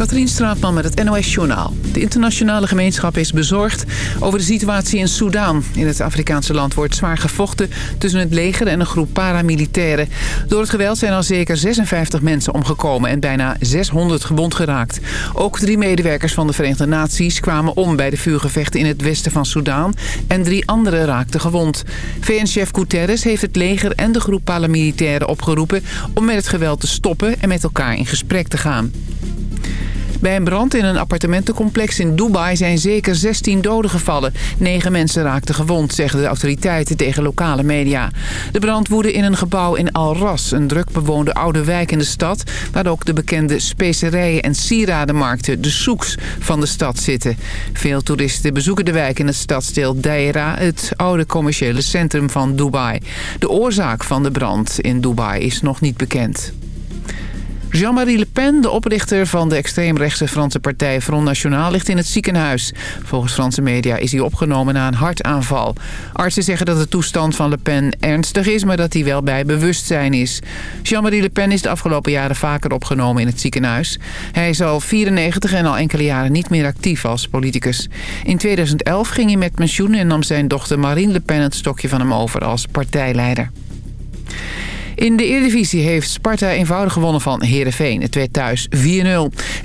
Katrien Straatman met het NOS-journaal. De internationale gemeenschap is bezorgd over de situatie in Soudaan. In het Afrikaanse land wordt zwaar gevochten tussen het leger en een groep paramilitairen. Door het geweld zijn al zeker 56 mensen omgekomen en bijna 600 gewond geraakt. Ook drie medewerkers van de Verenigde Naties kwamen om bij de vuurgevechten in het westen van Soudaan. En drie anderen raakten gewond. VN-chef Guterres heeft het leger en de groep paramilitairen opgeroepen om met het geweld te stoppen en met elkaar in gesprek te gaan. Bij een brand in een appartementencomplex in Dubai zijn zeker 16 doden gevallen. Negen mensen raakten gewond, zeggen de autoriteiten tegen lokale media. De brand woedde in een gebouw in Al Ras, een druk bewoonde oude wijk in de stad... waar ook de bekende specerijen en sieradenmarkten, de soeks van de stad zitten. Veel toeristen bezoeken de wijk in het stadsdeel Deira, het oude commerciële centrum van Dubai. De oorzaak van de brand in Dubai is nog niet bekend. Jean-Marie Le Pen, de oprichter van de extreemrechtse Franse partij Front National, ligt in het ziekenhuis. Volgens Franse media is hij opgenomen na een hartaanval. Artsen zeggen dat de toestand van Le Pen ernstig is, maar dat hij wel bij bewustzijn is. Jean-Marie Le Pen is de afgelopen jaren vaker opgenomen in het ziekenhuis. Hij is al 94 en al enkele jaren niet meer actief als politicus. In 2011 ging hij met pensioen en nam zijn dochter Marine Le Pen het stokje van hem over als partijleider. In de Eredivisie heeft Sparta eenvoudig gewonnen van Heerenveen. Het werd thuis 4-0.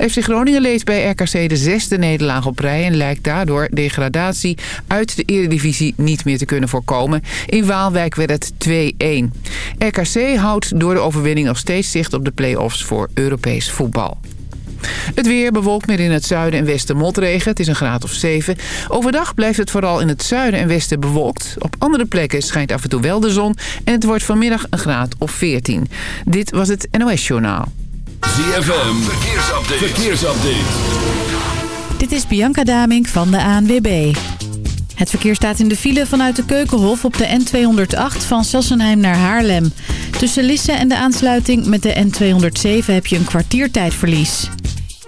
FC Groningen leed bij RKC de zesde nederlaag op rij... en lijkt daardoor degradatie uit de Eredivisie niet meer te kunnen voorkomen. In Waalwijk werd het 2-1. RKC houdt door de overwinning nog steeds zicht op de play-offs voor Europees voetbal. Het weer bewolkt meer in het zuiden en westen motregen. Het is een graad of 7. Overdag blijft het vooral in het zuiden en westen bewolkt. Op andere plekken schijnt af en toe wel de zon. En het wordt vanmiddag een graad of 14. Dit was het NOS Journaal. ZFM, verkeersupdate. verkeersupdate. Dit is Bianca Damink van de ANWB. Het verkeer staat in de file vanuit de Keukenhof op de N208 van Sassenheim naar Haarlem. Tussen Lisse en de aansluiting met de N207 heb je een kwartiertijdverlies.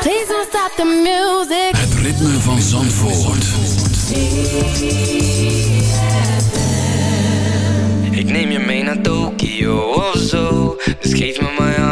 Please don't stop the music. Het ritme van Zandvoort. Ik neem je mee naar Tokio of zo Dus geef me mijn hand,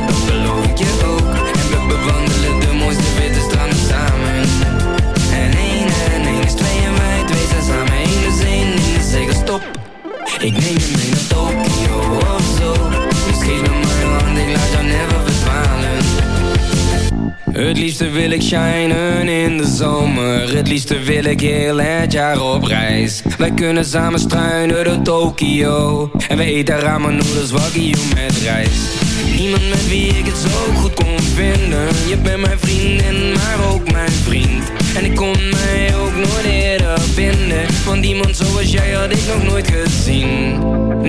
dat beloof ik je ook. En we bewandelen de mooiste witte stranden samen. En één en één is twee en wij twee zijn samen één dus één ding is zeker stop ik neem je mee naar Tokio of zo. Dus geef me mijn hand, ik laat jou never verdwalen. Het liefste wil ik shinen in de zomer. Het liefste wil ik heel het jaar op reis. Wij kunnen samen struinen door Tokio. En we eten ramen noedels wagyu met rijst Niemand met wie ik het zo goed kon vinden. Je bent mijn vriendin, maar ook mijn vriend. En ik kon mij ook nooit eerder vinden. Want iemand zoals jij had ik nog nooit gezien.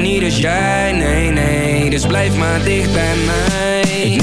Niet als jij, nee, nee. Dus blijf maar dicht bij mij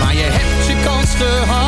maar je hebt je kans te gehad.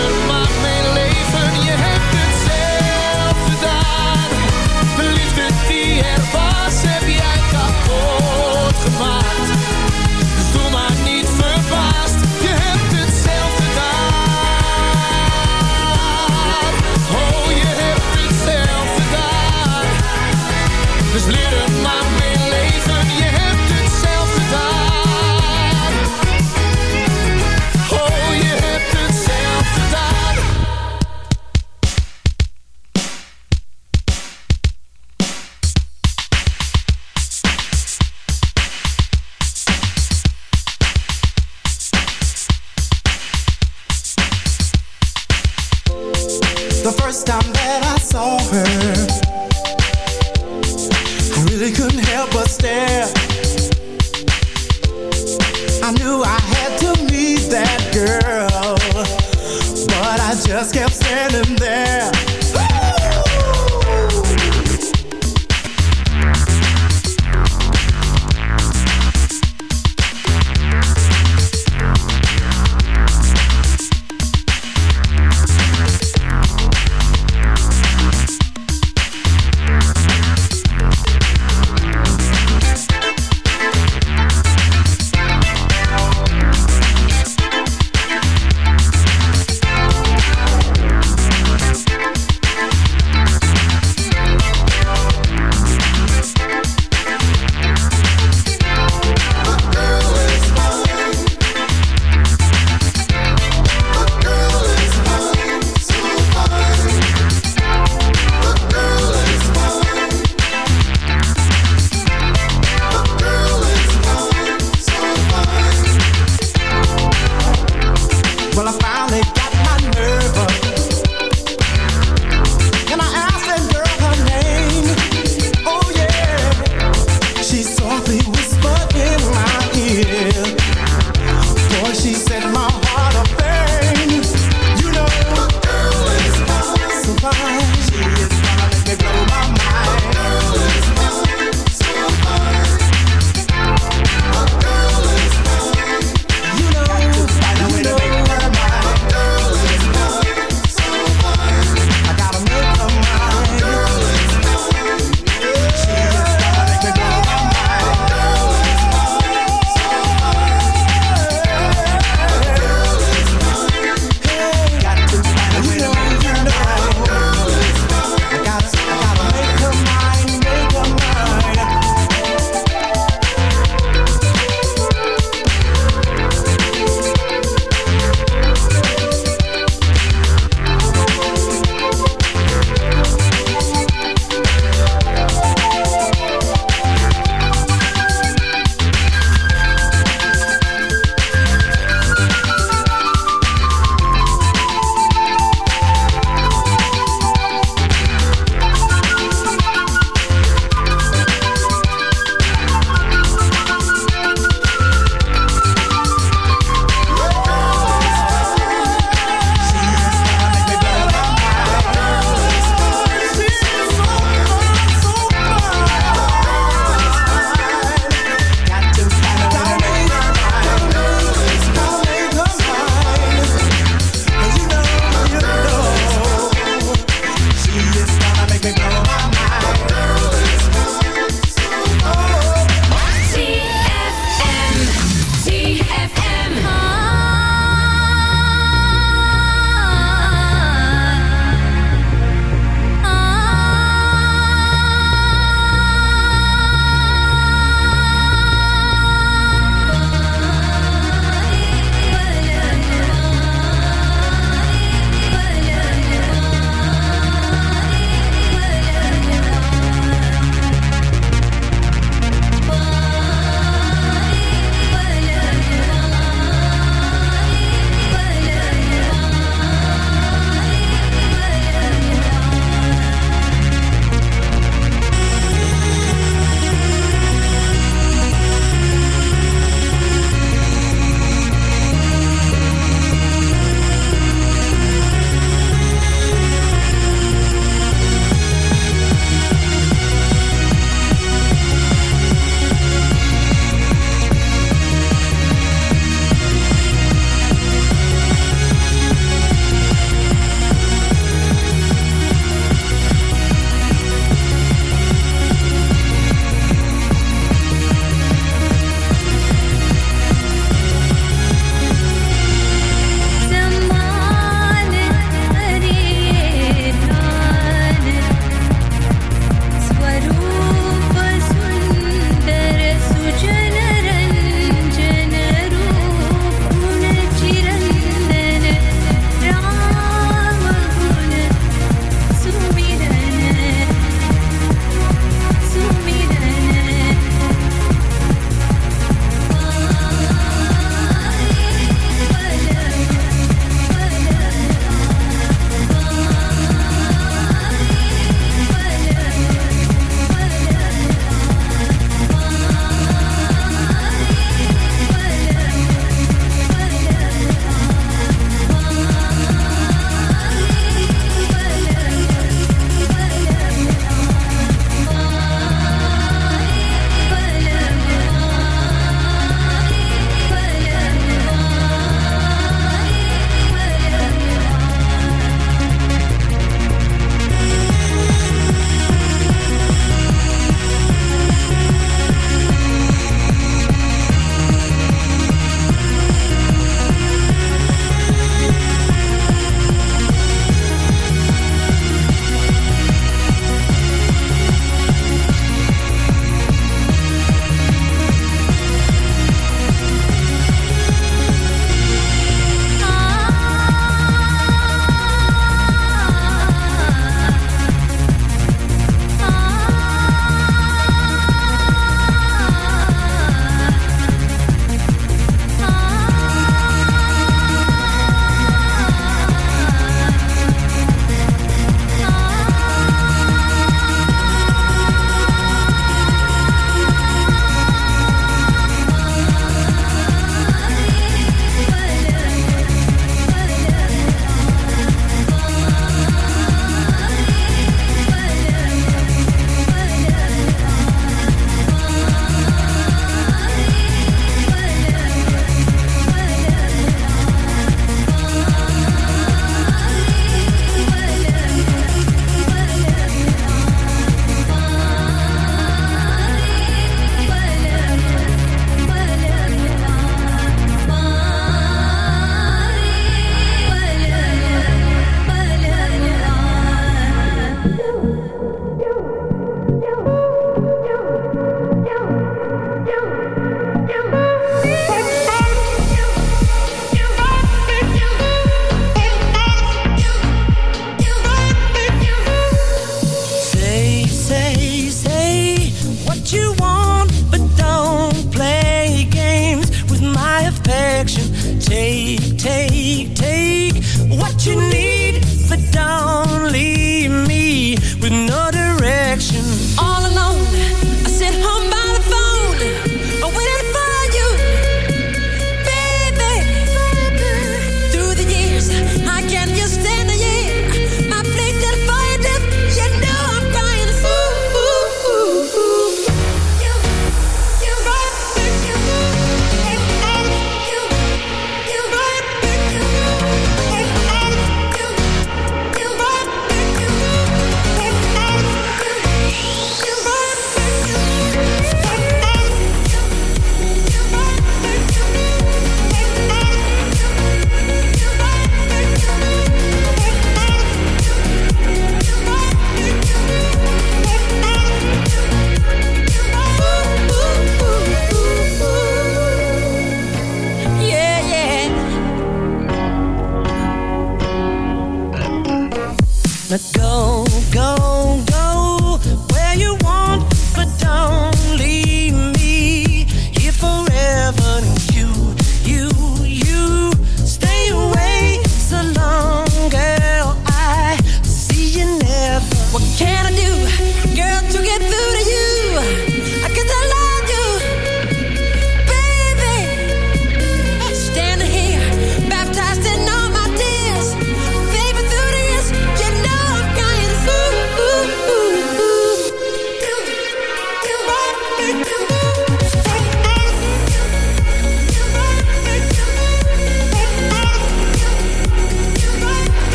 let go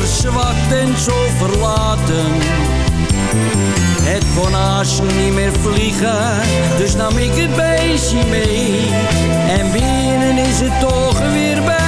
verzwakt en zo verlaten. Het kon niet meer vliegen, dus nam ik het beestje mee. En binnen is het toch weer bij.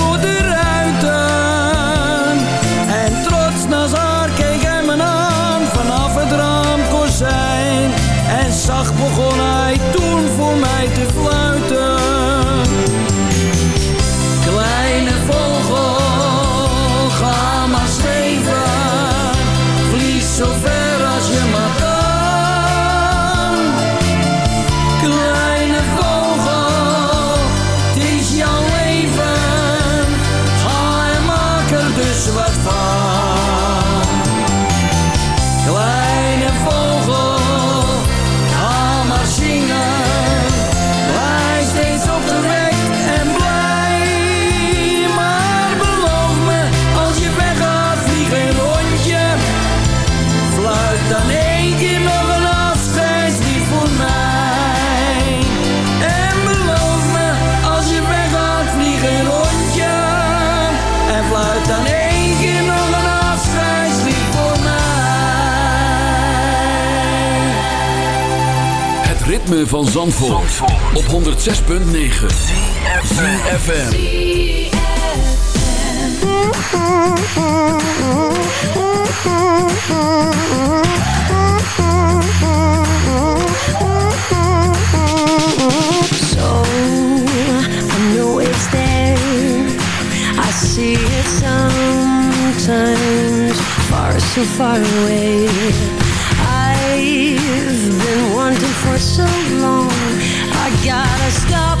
I just love. Zandvoort, op 106.9 CFM So, I know it's there. I see it sometimes. Far, so far away. I've been wanting for so long stop